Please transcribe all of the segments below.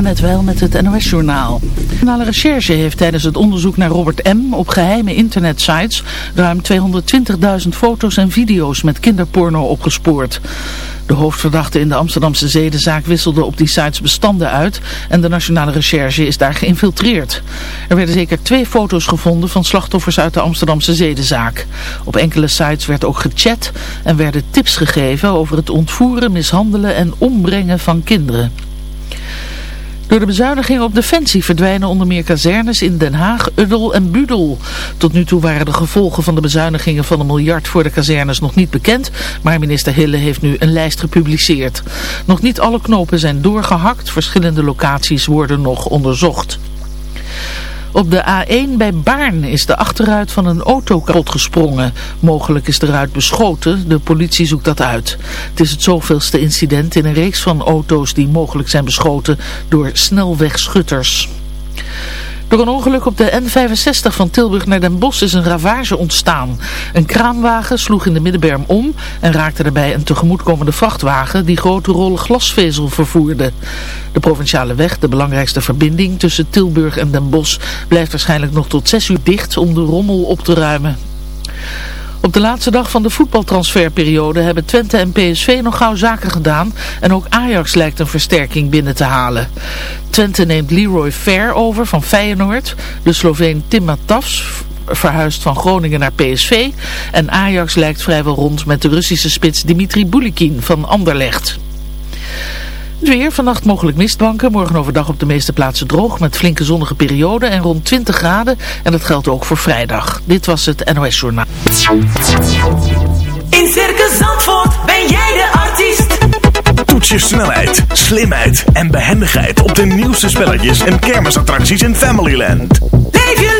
Net wel met het NOS-journaal. De Nationale Recherche heeft tijdens het onderzoek naar Robert M. op geheime internetsites ruim 220.000 foto's en video's met kinderporno opgespoord. De hoofdverdachte in de Amsterdamse zedenzaak wisselde op die sites bestanden uit en de Nationale Recherche is daar geïnfiltreerd. Er werden zeker twee foto's gevonden van slachtoffers uit de Amsterdamse zedenzaak. Op enkele sites werd ook gechat en werden tips gegeven over het ontvoeren, mishandelen en ombrengen van kinderen. Door de bezuinigingen op defensie verdwijnen onder meer kazernes in Den Haag, Uddel en Budel. Tot nu toe waren de gevolgen van de bezuinigingen van een miljard voor de kazernes nog niet bekend, maar minister Hille heeft nu een lijst gepubliceerd. Nog niet alle knopen zijn doorgehakt, verschillende locaties worden nog onderzocht. Op de A1 bij Baarn is de achteruit van een auto kapot gesprongen. Mogelijk is de ruit beschoten. De politie zoekt dat uit. Het is het zoveelste incident in een reeks van auto's die mogelijk zijn beschoten door snelwegschutters. Door een ongeluk op de N65 van Tilburg naar Den Bosch is een ravage ontstaan. Een kraanwagen sloeg in de middenberm om en raakte daarbij een tegemoetkomende vrachtwagen die grote rollen glasvezel vervoerde. De provinciale weg, de belangrijkste verbinding tussen Tilburg en Den Bosch, blijft waarschijnlijk nog tot 6 uur dicht om de rommel op te ruimen. Op de laatste dag van de voetbaltransferperiode hebben Twente en PSV nog gauw zaken gedaan en ook Ajax lijkt een versterking binnen te halen. Twente neemt Leroy Fair over van Feyenoord, de Sloveen Tim Matafs verhuist van Groningen naar PSV en Ajax lijkt vrijwel rond met de Russische spits Dimitri Boulikin van Anderlecht. Het weer, vannacht mogelijk mistbanken. Morgen overdag op de meeste plaatsen droog met flinke zonnige perioden en rond 20 graden. En dat geldt ook voor vrijdag. Dit was het NOS Journaal. In Circus Zandvoort ben jij de artiest. Toets je snelheid, slimheid en behendigheid op de nieuwste spelletjes en kermisattracties in Familyland. Leef je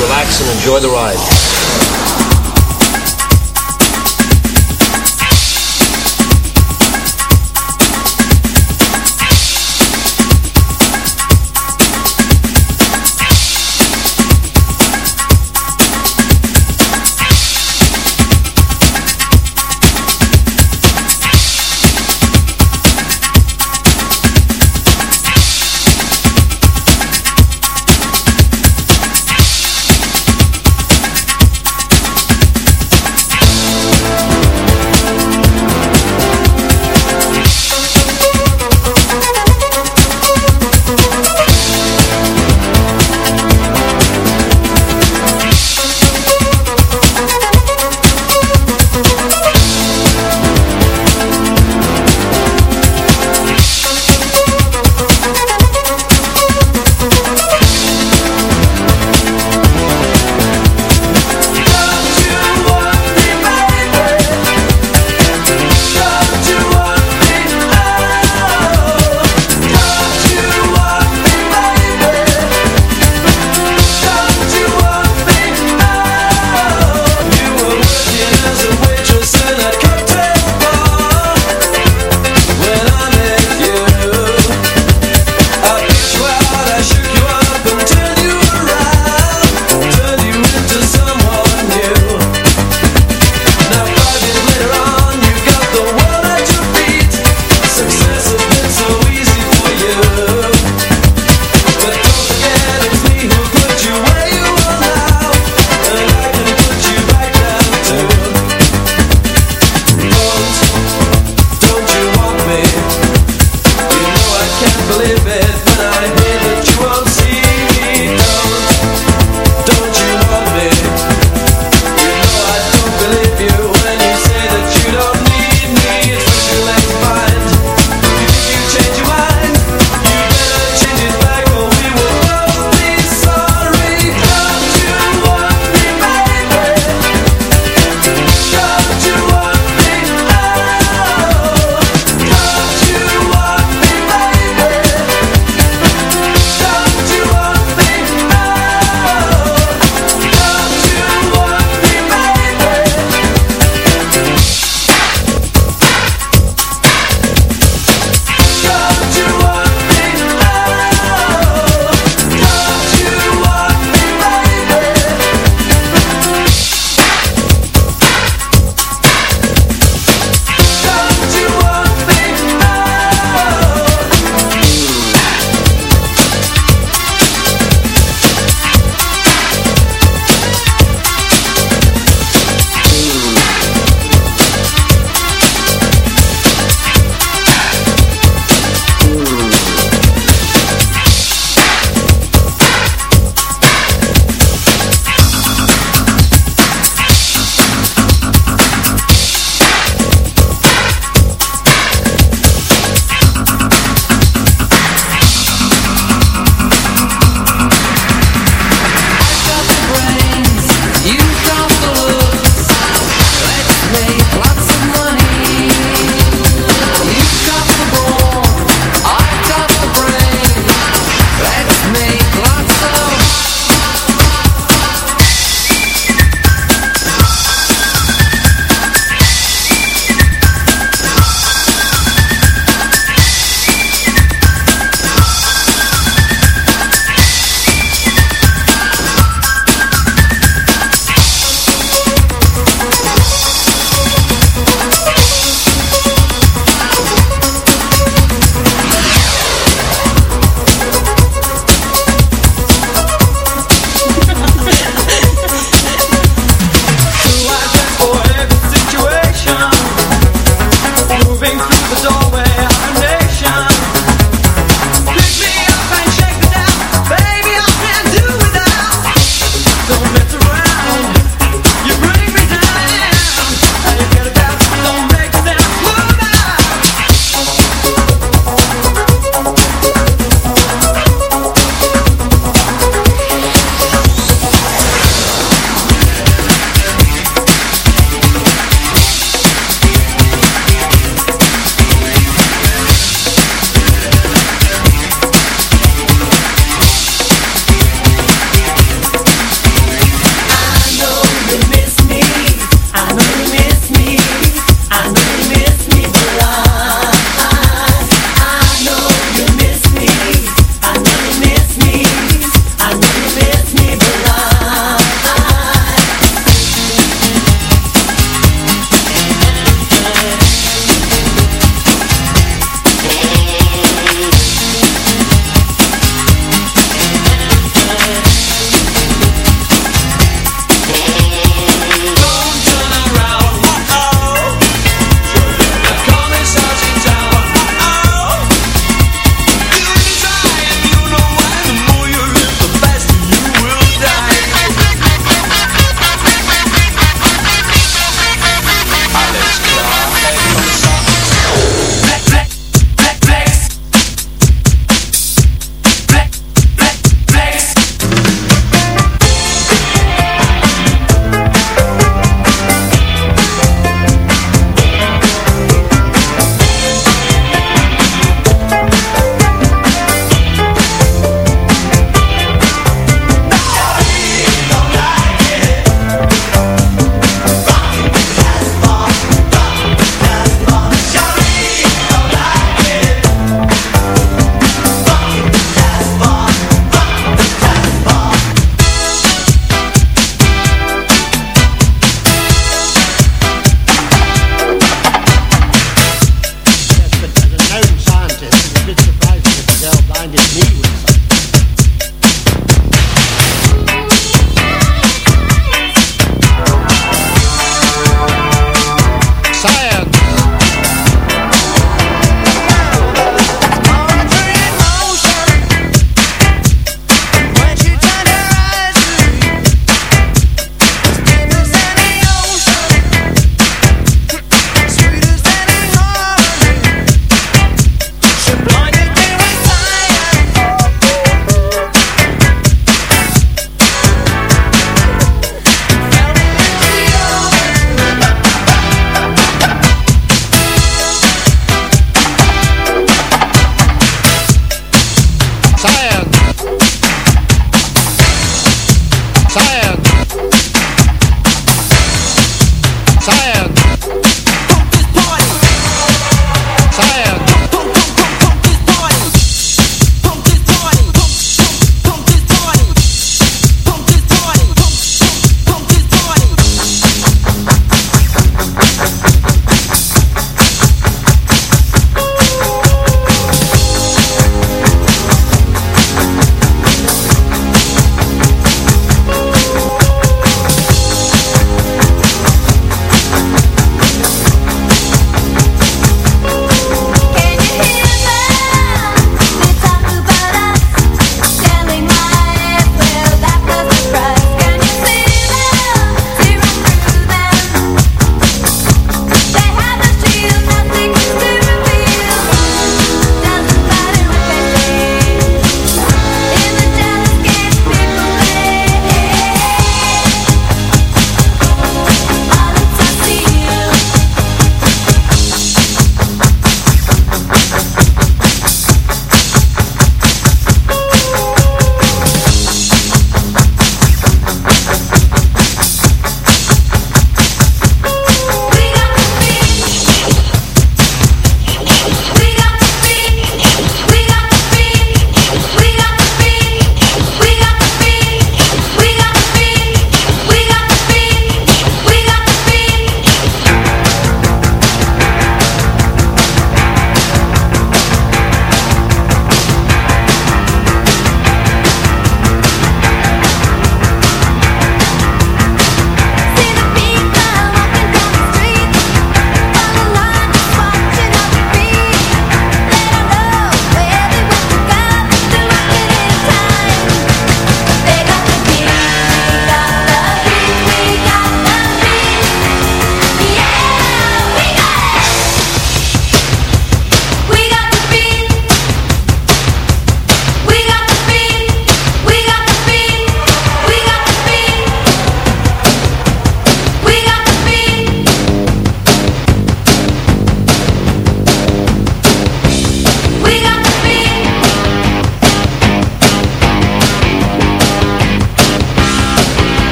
Relax and enjoy the ride.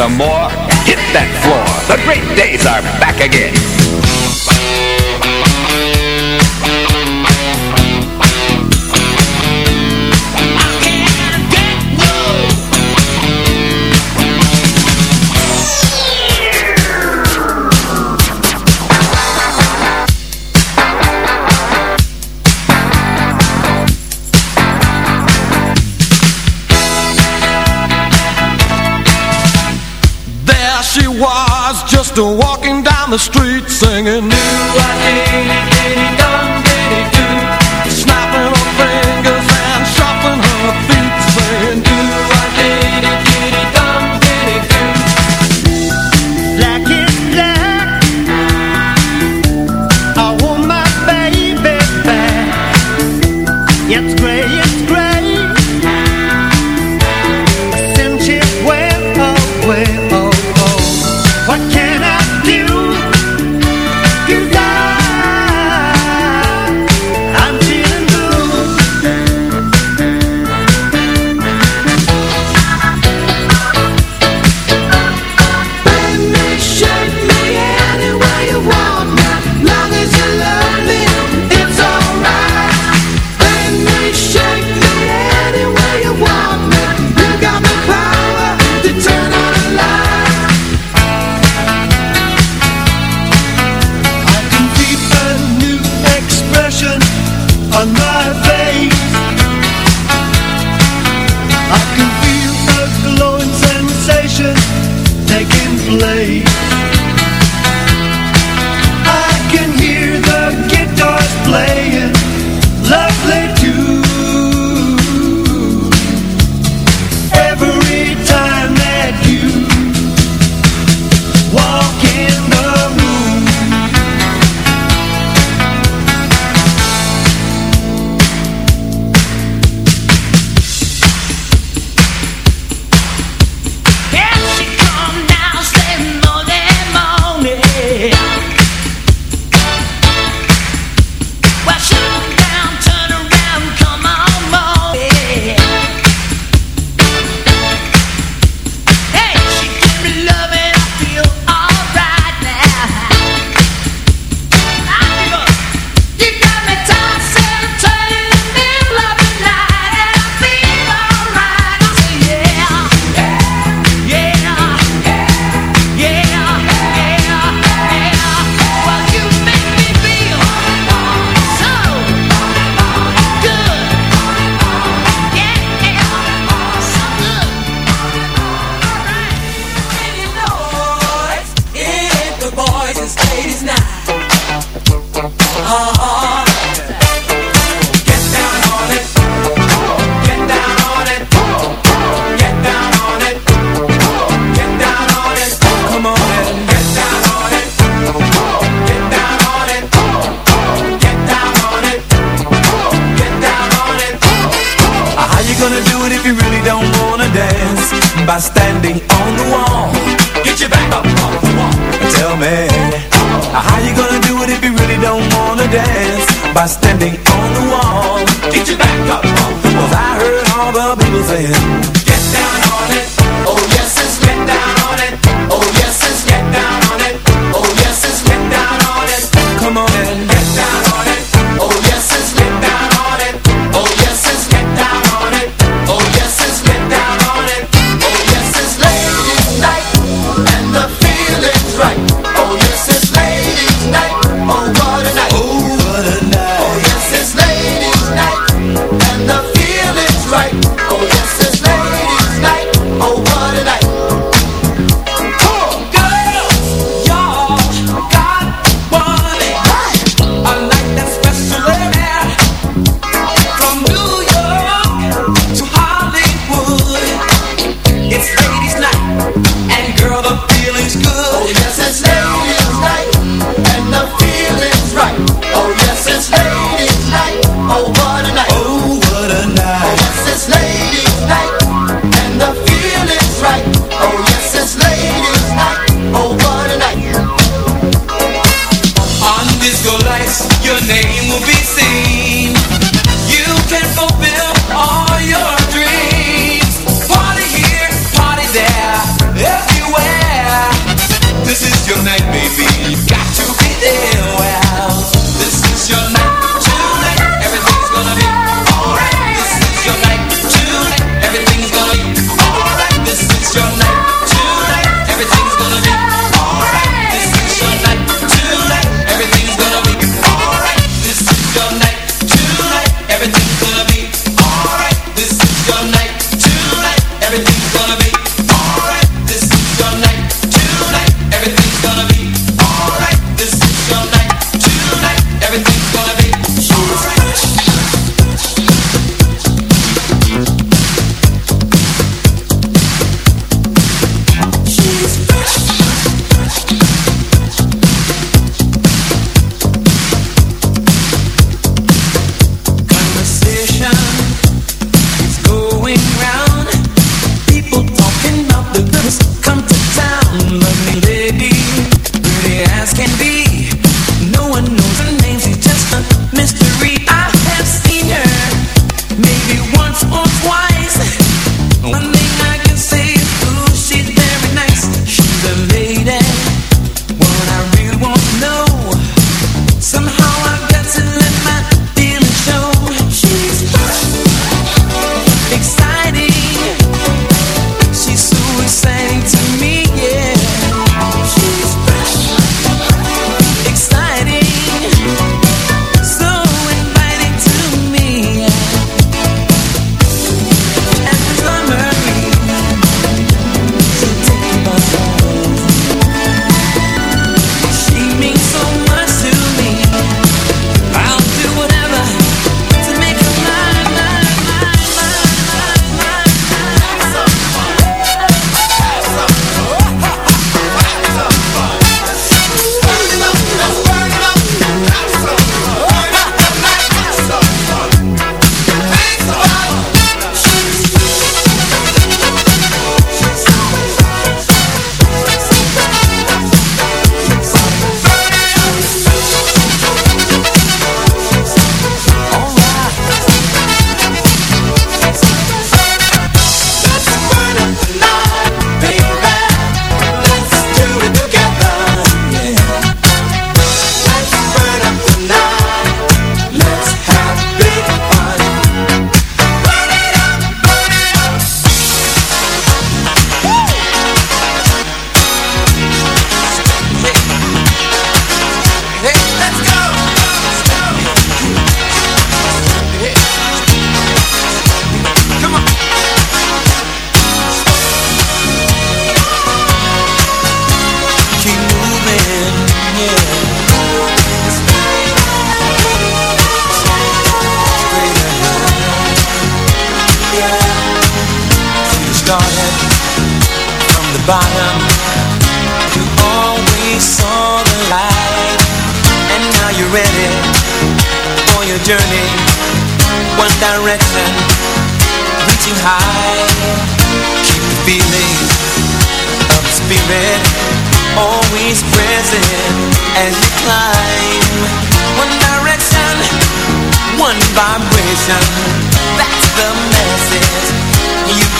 some more. Hit that floor. The great days are back again. still walking down the street singing by standing on the wall. Get your back up on the wall. Tell me, how you gonna do it if you really don't wanna dance? By standing on the wall. Get your back up on the wall. Cause I heard all the people saying.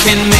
Can make